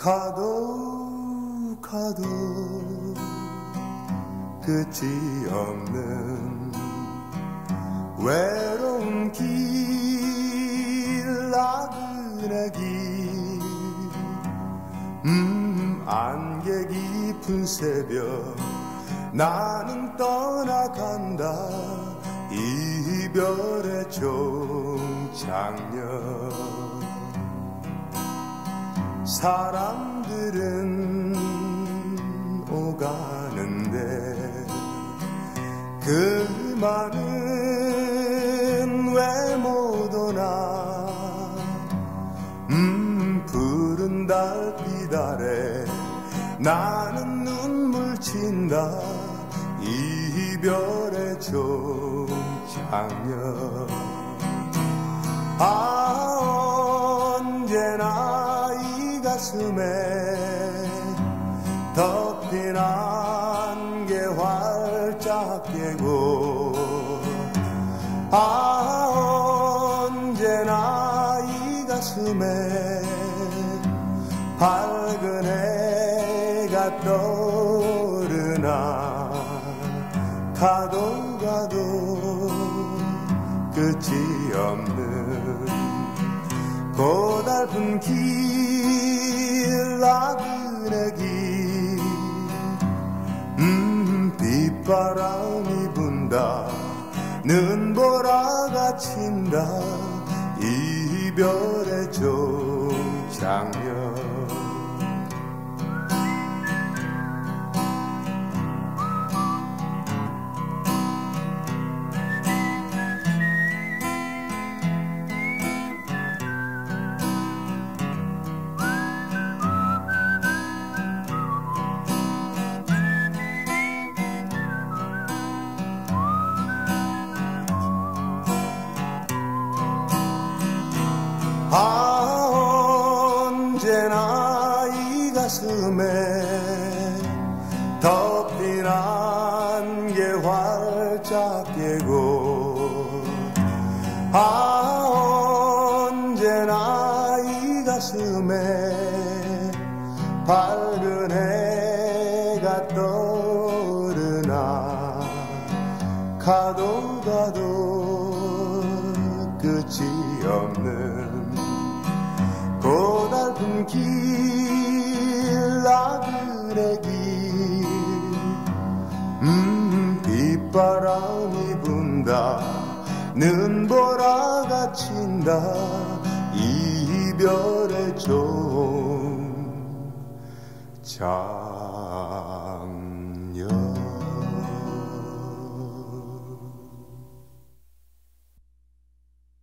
가도 가도 끝이 없는 외로운 길 나그네 길음 안개 깊은 새벽 나는 떠나간다. 이별의 종착역 사람들은 오가는데 그 많은 왜 못 오나 음 푸른 달빛 아래 나는 눈물 친다. 이별의 종착역 아 가슴에 덮인 안개 활짝 깨고 아 언제나 이 가슴에 밝은 해가 떠오르나 가도 가도 끝이 없는 고달픈 길 나그네 길음 빗바람이 분다. 눈보라가 친다. 이별의 종착역 아 언제나 이 가슴에 덮인 안개 활짝 깨고 아 언제나 이 가슴에 밝은 해가 떠오르나 가도 가도 끝이 없는 길 나그네 길음 빗바람이 분다. 눈보라가 친다. 이별의 종착역